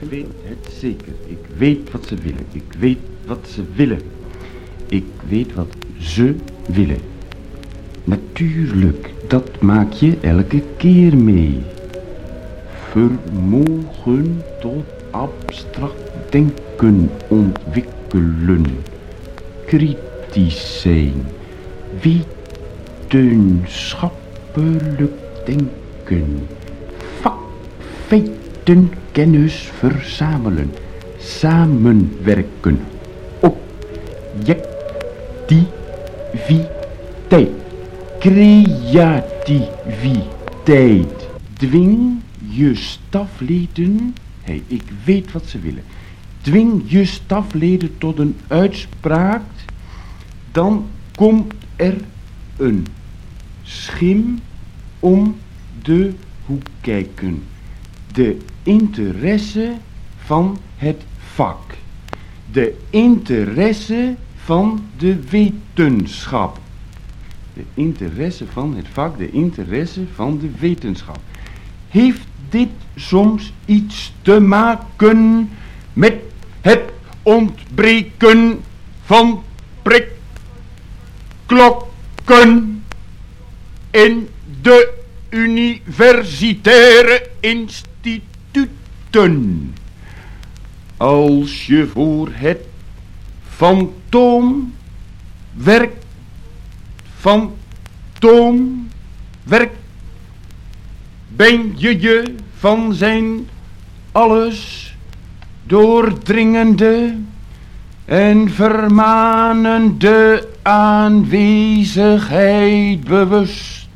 Ik weet het zeker. Ik weet wat ze willen. Ik weet wat ze willen. Ik weet wat ze willen. Natuurlijk, dat maak je elke keer mee. Vermogen tot abstract denken ontwikkelen. Kritisch zijn. Wetenschappelijk denken. Vak, kennis verzamelen. Samenwerken. Objectiviteit. Creativiteit. Dwing je stafleden, hey, ik weet wat ze willen. Dwing je stafleden tot een uitspraak, dan komt er een schim om de hoek kijken. De interesse van het vak. De interesse van de wetenschap. De interesse van het vak, de interesse van de wetenschap. Heeft dit soms iets te maken met het ontbreken van prikklokken in de universitaire instituten? Als je voor het fantoomwerk fantoomwerk ben je je van zijn alles doordringende en vermanende aanwezigheid bewust,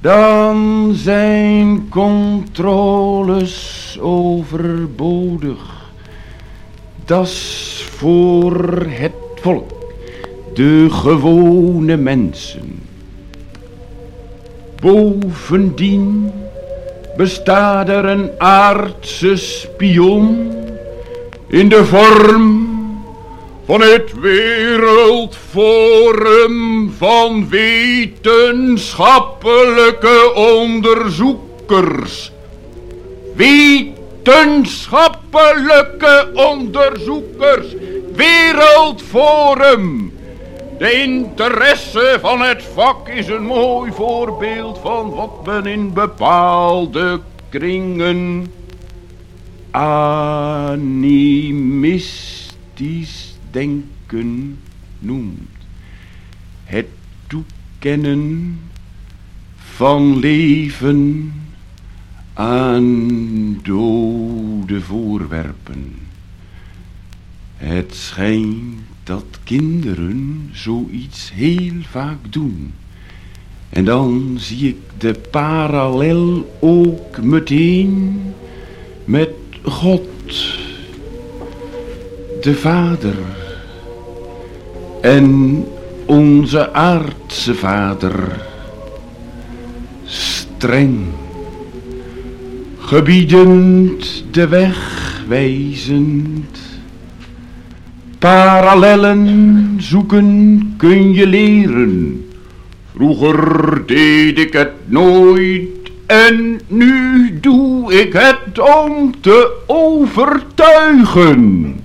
dan zijn controles overbodig. Das voor het volk, de gewone mensen. Bovendien bestaat er een aardse spion in de vorm van het Wereldforum van Wetenschappelijke Onderzoekers. Wetenschappelijke Onderzoekers, Wereldforum. De interesse van het vak is een mooi voorbeeld van wat men in bepaalde kringen animistisch denken noemt. Het toekennen van leven aan dode voorwerpen. Het schijnt dat kinderen zoiets heel vaak doen. En dan zie ik de parallel ook meteen met God, de Vader en onze aardse Vader, streng, gebiedend de weg wijzend, parallellen zoeken kun je leren. Vroeger deed ik het nooit en nu doe ik het om te overtuigen.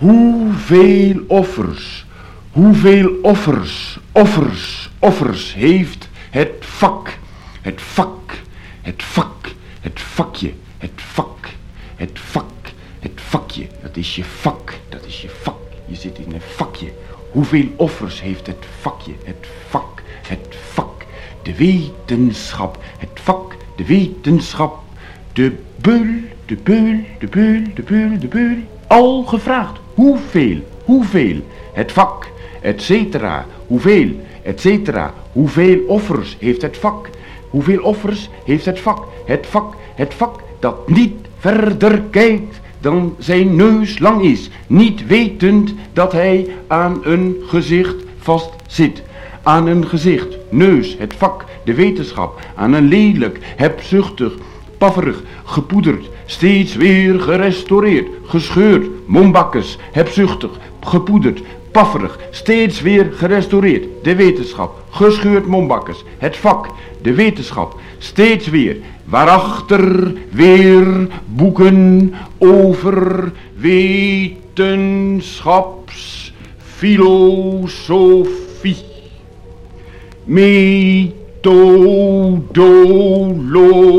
Hoeveel offers, hoeveel offers, offers, offers heeft het vak, het vak, het vak, het vakje, het vak, het vak, het vakje. Dat is je vak, dat is je vak. Je zit in een vakje. Hoeveel offers heeft het vakje, het vak, het vak de wetenschap, het vak, de wetenschap, de beul, de beul, de beul, de beul, de beul. Al gevraagd, hoeveel, hoeveel, het vak, et cetera, hoeveel, et cetera, hoeveel offers heeft het vak, hoeveel offers heeft het vak, het vak, het vak dat niet verder kijkt dan zijn neus lang is, niet wetend dat hij aan een gezicht vast zit aan een gezicht, neus, het vak, de wetenschap, aan een lelijk, hebzuchtig, pafferig, gepoederd, steeds weer gerestaureerd, gescheurd, mombakkes, hebzuchtig, gepoederd, pafferig, steeds weer gerestaureerd. De wetenschap, gescheurd mombakkes, het vak, de wetenschap, steeds weer. Waarachter weer boeken over wetenschapsfilosofie. Methodologie.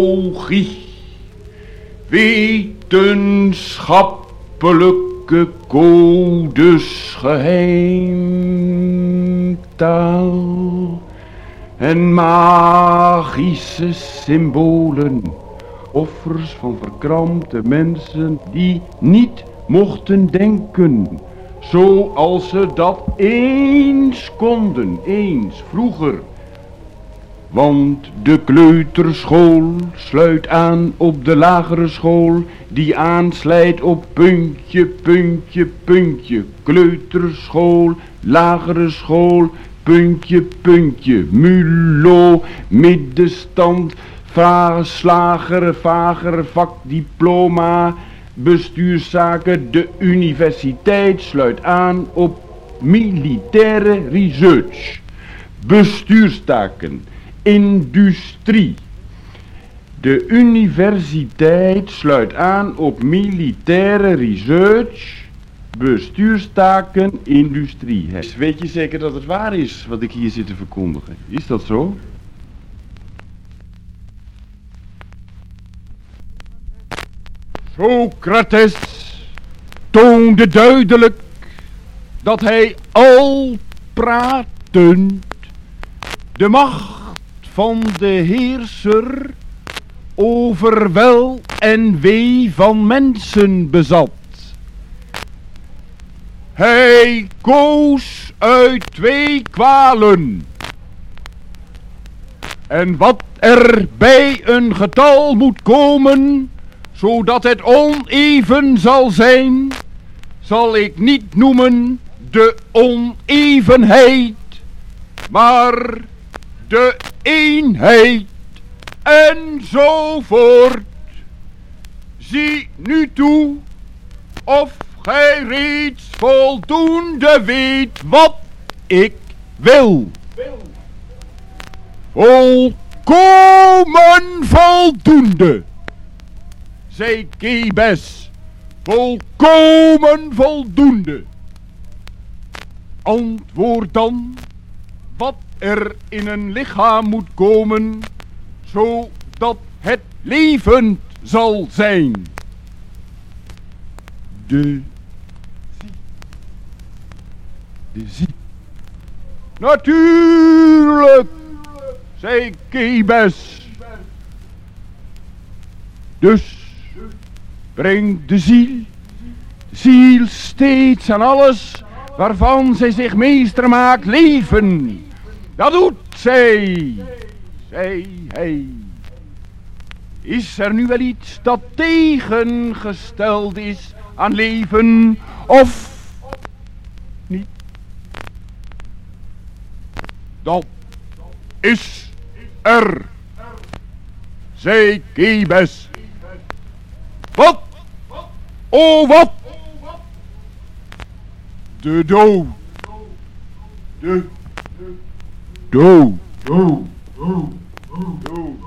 Wetenschappelijke codes geheimtaal en magische symbolen. Offers van verkrampte mensen die niet mochten denken. Zoals ze dat eens konden, eens vroeger. Want de kleuterschool sluit aan op de lagere school, die aanslijt op puntje, puntje, puntje. Kleuterschool, lagere school, puntje, puntje. Mulo, middenstand, slager, vager, vakdiploma, bestuurszaken. De universiteit sluit aan op militaire research. Bestuurstaken industrie. De universiteit sluit aan op militaire research, bestuurstaken, industrie. Weet je zeker dat het waar is wat ik hier zit te verkondigen? Is dat zo? Socrates toonde duidelijk dat hij al pratend de macht van de heerser over wel en wee van mensen bezat. Hij koos uit twee kwalen. En wat er bij een getal moet komen, zodat het oneven zal zijn, zal ik niet noemen de onevenheid, maar de eenheid enzovoort. Zie nu toe of gij reeds voldoende weet wat ik wil. Volkomen voldoende, zei Kebes. Volkomen voldoende. Antwoord dan er in een lichaam moet komen, zodat het levend zal zijn. De de ziel. Natuurlijk, zei Kebes. Dus breng de ziel, de ziel steeds aan alles waarvan zij zich meester maakt leven. Dat doet zij. Zij, hij. Is er nu wel iets dat tegengesteld is aan leven of niet? Dat is er. Zij Kebes. Wat? Oh wat? De dood. De Dood. Dood. Dood. Dood. Dood.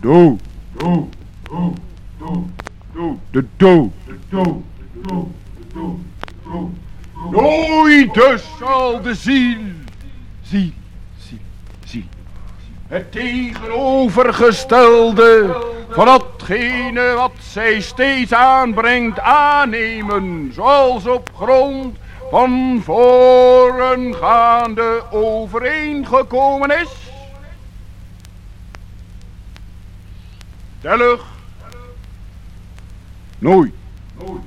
Dood. Dood. Dood. Dood. De dood. De dood. De. De. Nooit zal de ziel, ziel, ziel, ziel, het tegenovergestelde van datgene wat zij steeds aanbrengt aannemen, zoals op grond van vorengaande overeengekomen is. Stellig. Nooit. Nooit.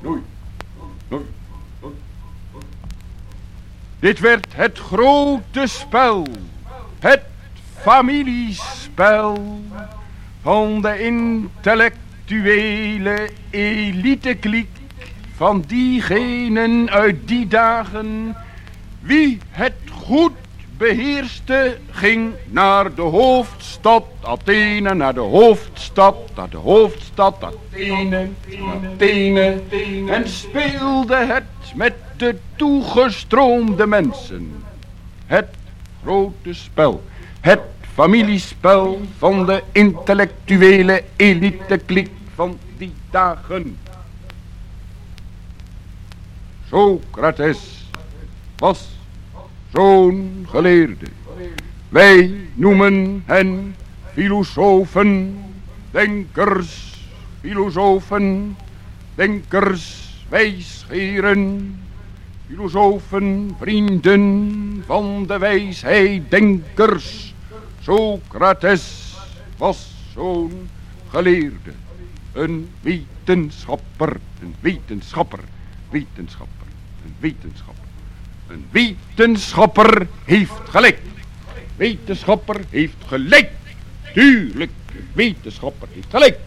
Nooit. Nooit. Dit werd het grote spel. Het familiespel van de intellectuele elitekliek van diegenen uit die dagen wie het goed beheerste ging naar de hoofdstad Athene, naar de hoofdstad, naar de hoofdstad Athene, Athene, en speelde het met de toegestroomde mensen. Het grote spel, het familiespel van de intellectuele elite-klik van die dagen. Socrates was zo'n geleerde. Wij noemen hen filosofen, denkers, filosofen, denkers, wijsgeren, filosofen, vrienden van de wijsheid, denkers. Socrates was zo'n geleerde, een wetenschapper, een wetenschapper, wetenschapper, een wetenschapper. Een wetenschapper heeft gelijk. Wetenschapper heeft gelijk. Tuurlijk, wetenschapper heeft gelijk.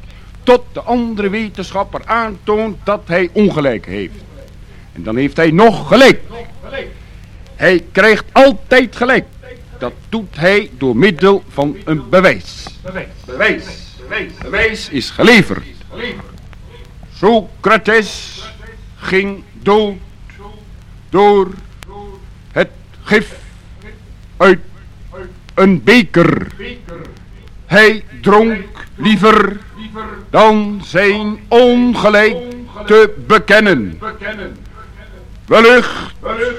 Tot de andere wetenschapper aantoont dat hij ongelijk heeft. En dan heeft hij nog gelijk. Hij krijgt altijd gelijk. Dat doet hij door middel van een bewijs. Bewijs. Bewijs, is geleverd. Socrates ging dood door gif uit een beker. Hij dronk liever dan zijn ongelijk te bekennen. Wellicht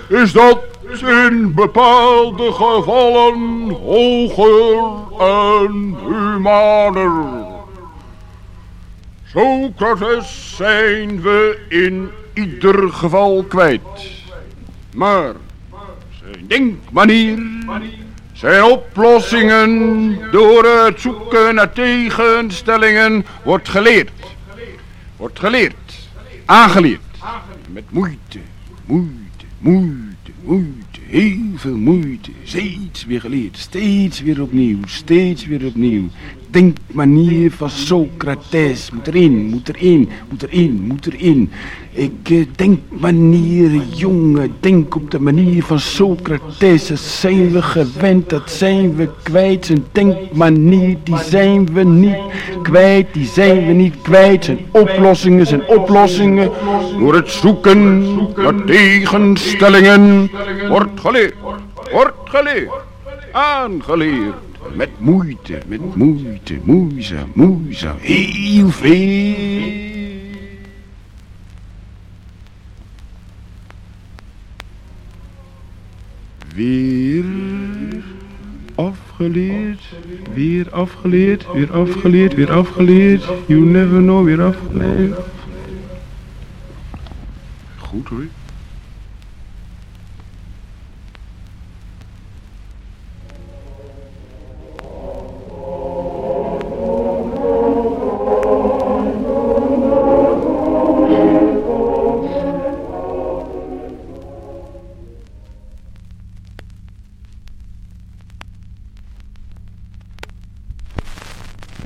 is dat in bepaalde gevallen hoger en humaner. Socrates zijn we in ieder geval kwijt. Maar zijn denkmanier, zijn oplossingen door het zoeken naar tegenstellingen wordt geleerd. Wordt geleerd, aangeleerd. Met moeite, moeite, moeite, moeite, heel veel moeite. Steeds weer geleerd, steeds weer opnieuw, steeds weer opnieuw denkmanier van Socrates. Moet erin, moet erin, moet erin, moet erin. Ik uh, denk manier, jongen, denk op de manier van Socrates. Dat zijn we gewend, dat zijn we kwijt. Zijn denkmanier, die zijn we niet kwijt, die zijn we niet kwijt. Zijn oplossingen, zijn oplossingen. Door het zoeken naar tegenstellingen wordt geleerd, wordt geleerd, aangeleerd. Met moeite, met moeite, moeizaam, moeizaam, heel veel. Weer afgeleerd, weer afgeleerd, weer afgeleerd, weer afgeleerd. You never know, weer afgeleerd. Goed hoor.